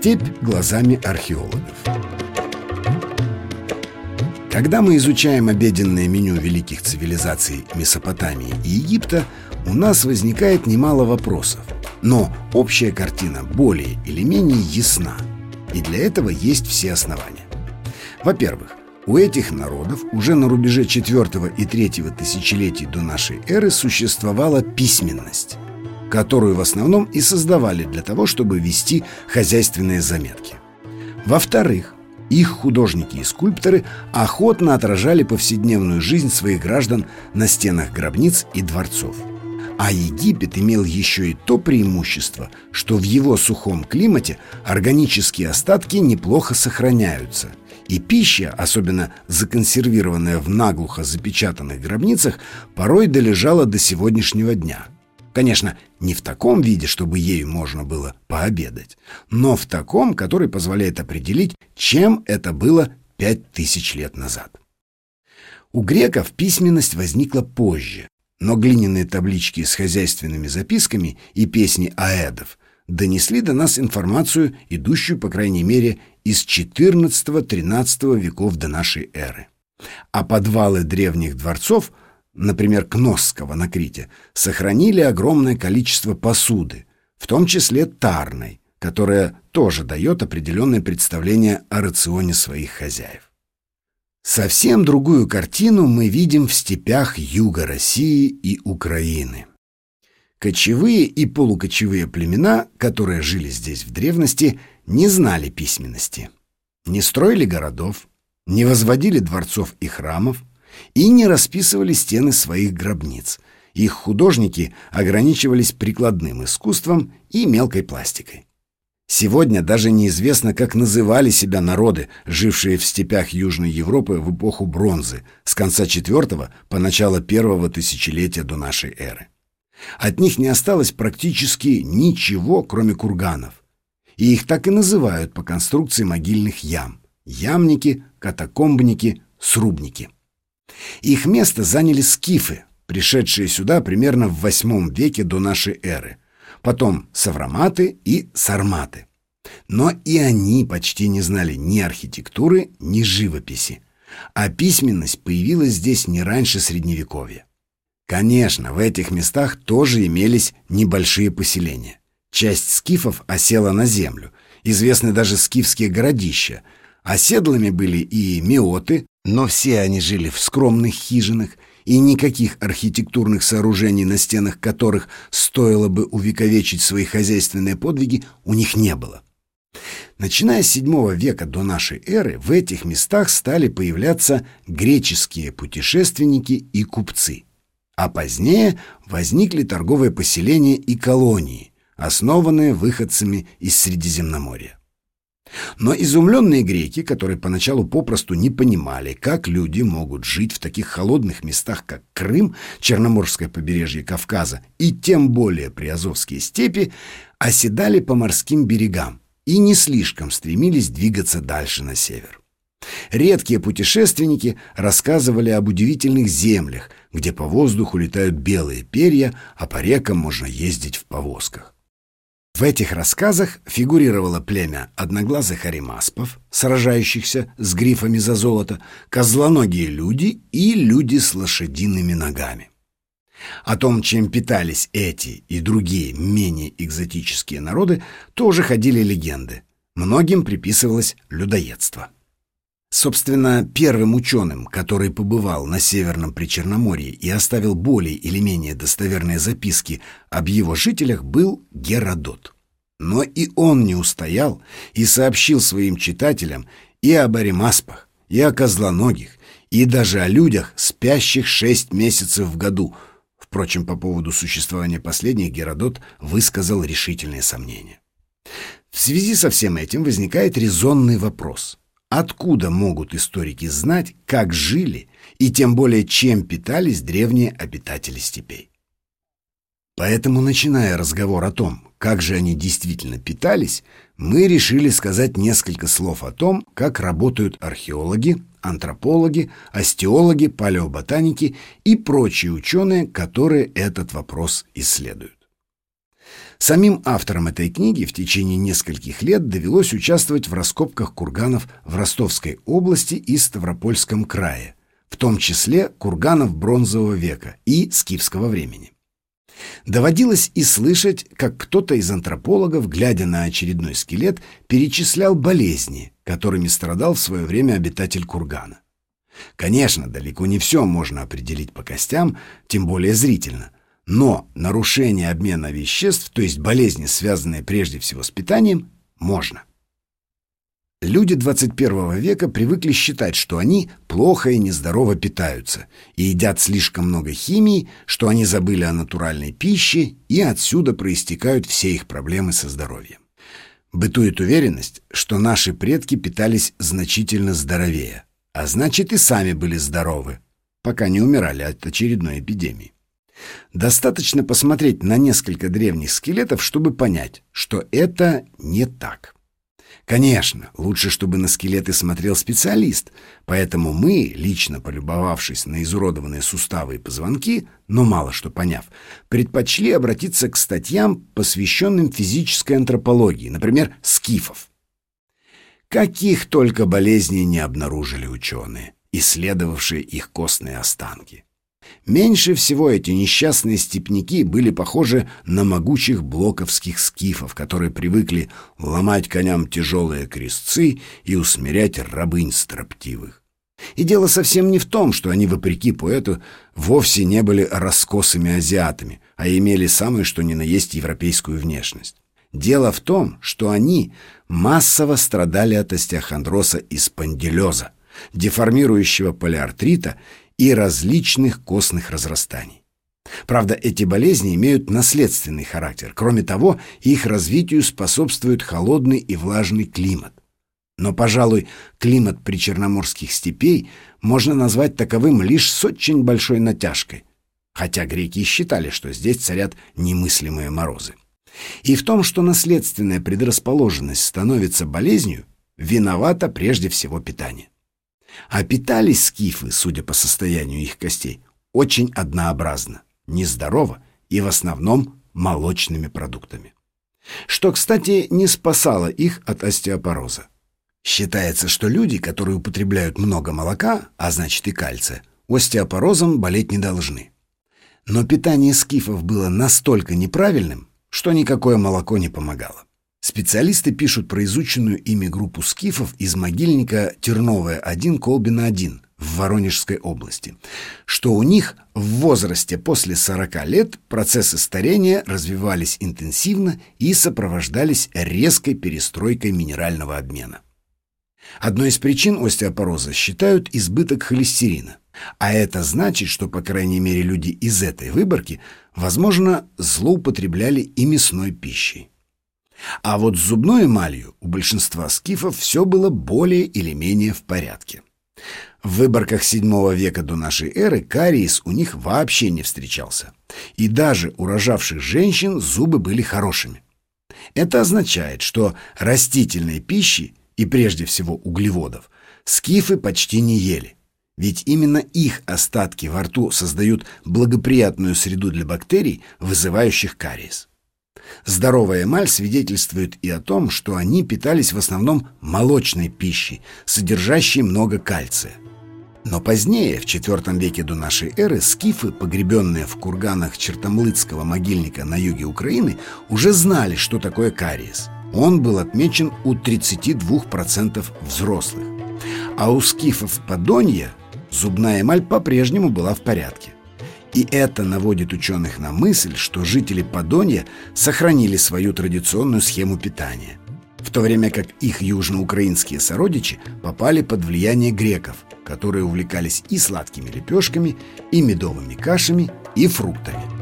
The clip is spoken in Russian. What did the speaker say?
Степь глазами археологов. Когда мы изучаем обеденное меню великих цивилизаций Месопотамии и Египта, у нас возникает немало вопросов. Но общая картина более или менее ясна. И для этого есть все основания. Во-первых, у этих народов уже на рубеже 4 и 3 тысячелетий до нашей эры существовала письменность которую в основном и создавали для того, чтобы вести хозяйственные заметки. Во-вторых, их художники и скульпторы охотно отражали повседневную жизнь своих граждан на стенах гробниц и дворцов. А Египет имел еще и то преимущество, что в его сухом климате органические остатки неплохо сохраняются, и пища, особенно законсервированная в наглухо запечатанных гробницах, порой долежала до сегодняшнего дня – Конечно, не в таком виде, чтобы ею можно было пообедать, но в таком, который позволяет определить, чем это было пять тысяч лет назад. У греков письменность возникла позже, но глиняные таблички с хозяйственными записками и песни аэдов донесли до нас информацию, идущую, по крайней мере, из XIV-XIII веков до нашей эры. А подвалы древних дворцов – например, Кносского на Крите, сохранили огромное количество посуды, в том числе тарной, которая тоже дает определенное представление о рационе своих хозяев. Совсем другую картину мы видим в степях юга России и Украины. Кочевые и полукочевые племена, которые жили здесь в древности, не знали письменности, не строили городов, не возводили дворцов и храмов, и не расписывали стены своих гробниц. Их художники ограничивались прикладным искусством и мелкой пластикой. Сегодня даже неизвестно, как называли себя народы, жившие в степях Южной Европы в эпоху бронзы с конца IV по начало первого тысячелетия до нашей эры. От них не осталось практически ничего, кроме курганов. И их так и называют по конструкции могильных ям – ямники, катакомбники, срубники. Их место заняли скифы, пришедшие сюда примерно в VIII веке до нашей эры, потом савраматы и сарматы. Но и они почти не знали ни архитектуры, ни живописи, а письменность появилась здесь не раньше Средневековья. Конечно, в этих местах тоже имелись небольшие поселения. Часть скифов осела на землю, известны даже скифские городища. Оседлыми были и меоты, но все они жили в скромных хижинах, и никаких архитектурных сооружений, на стенах которых стоило бы увековечить свои хозяйственные подвиги, у них не было. Начиная с VII века до нашей эры в этих местах стали появляться греческие путешественники и купцы, а позднее возникли торговые поселения и колонии, основанные выходцами из Средиземноморья. Но изумленные греки, которые поначалу попросту не понимали, как люди могут жить в таких холодных местах, как Крым, Черноморское побережье Кавказа и тем более Приазовские степи, оседали по морским берегам и не слишком стремились двигаться дальше на север. Редкие путешественники рассказывали об удивительных землях, где по воздуху летают белые перья, а по рекам можно ездить в повозках. В этих рассказах фигурировало племя одноглазых аримаспов, сражающихся с грифами за золото, козлоногие люди и люди с лошадиными ногами. О том, чем питались эти и другие менее экзотические народы, тоже ходили легенды. Многим приписывалось людоедство. Собственно, первым ученым, который побывал на Северном Причерноморье и оставил более или менее достоверные записки об его жителях, был Геродот. Но и он не устоял и сообщил своим читателям и об аримаспах, и о козлоногих, и даже о людях, спящих шесть месяцев в году. Впрочем, по поводу существования последних Геродот высказал решительные сомнения. В связи со всем этим возникает резонный вопрос. Откуда могут историки знать, как жили и тем более чем питались древние обитатели степей? Поэтому, начиная разговор о том, как же они действительно питались, мы решили сказать несколько слов о том, как работают археологи, антропологи, остеологи, палеоботаники и прочие ученые, которые этот вопрос исследуют. Самим авторам этой книги в течение нескольких лет довелось участвовать в раскопках курганов в Ростовской области и Ставропольском крае, в том числе курганов бронзового века и скифского времени. Доводилось и слышать, как кто-то из антропологов, глядя на очередной скелет, перечислял болезни, которыми страдал в свое время обитатель кургана. Конечно, далеко не все можно определить по костям, тем более зрительно. Но нарушение обмена веществ, то есть болезни, связанные прежде всего с питанием, можно. Люди 21 века привыкли считать, что они плохо и нездорово питаются и едят слишком много химии, что они забыли о натуральной пище, и отсюда проистекают все их проблемы со здоровьем. Бытует уверенность, что наши предки питались значительно здоровее, а значит и сами были здоровы, пока не умирали от очередной эпидемии. Достаточно посмотреть на несколько древних скелетов, чтобы понять, что это не так. Конечно, лучше, чтобы на скелеты смотрел специалист, поэтому мы, лично полюбовавшись на изуродованные суставы и позвонки, но мало что поняв, предпочли обратиться к статьям, посвященным физической антропологии, например, скифов. Каких только болезней не обнаружили ученые, исследовавшие их костные останки. Меньше всего эти несчастные степняки были похожи на могучих блоковских скифов, которые привыкли ломать коням тяжелые крестцы и усмирять рабынь строптивых. И дело совсем не в том, что они, вопреки поэту, вовсе не были раскосыми азиатами, а имели самое что ни на есть европейскую внешность. Дело в том, что они массово страдали от остеохондроса и спондилеза, деформирующего полиартрита и различных костных разрастаний. Правда, эти болезни имеют наследственный характер. Кроме того, их развитию способствует холодный и влажный климат. Но, пожалуй, климат причерноморских степей можно назвать таковым лишь с очень большой натяжкой, хотя греки считали, что здесь царят немыслимые морозы. И в том, что наследственная предрасположенность становится болезнью, виновата прежде всего питание. А питались скифы, судя по состоянию их костей, очень однообразно, нездорово и в основном молочными продуктами. Что, кстати, не спасало их от остеопороза. Считается, что люди, которые употребляют много молока, а значит и кальция, остеопорозом болеть не должны. Но питание скифов было настолько неправильным, что никакое молоко не помогало. Специалисты пишут про изученную ими группу скифов из могильника Терновая-1, Колбина-1 в Воронежской области, что у них в возрасте после 40 лет процессы старения развивались интенсивно и сопровождались резкой перестройкой минерального обмена. Одной из причин остеопороза считают избыток холестерина, а это значит, что, по крайней мере, люди из этой выборки, возможно, злоупотребляли и мясной пищей. А вот с зубной эмалью у большинства скифов все было более или менее в порядке. В выборках VII века до нашей эры кариес у них вообще не встречался. И даже у рожавших женщин зубы были хорошими. Это означает, что растительной пищи, и прежде всего углеводов, скифы почти не ели. Ведь именно их остатки во рту создают благоприятную среду для бактерий, вызывающих кариес. Здоровая эмаль свидетельствует и о том, что они питались в основном молочной пищей, содержащей много кальция. Но позднее, в IV веке до нашей эры, скифы, погребенные в курганах Чертомлыцкого могильника на юге Украины, уже знали, что такое кариес. Он был отмечен у 32% взрослых. А у скифов Подонья зубная эмаль по-прежнему была в порядке. И это наводит ученых на мысль, что жители Подонья сохранили свою традиционную схему питания, в то время как их южноукраинские сородичи попали под влияние греков, которые увлекались и сладкими лепешками, и медовыми кашами, и фруктами.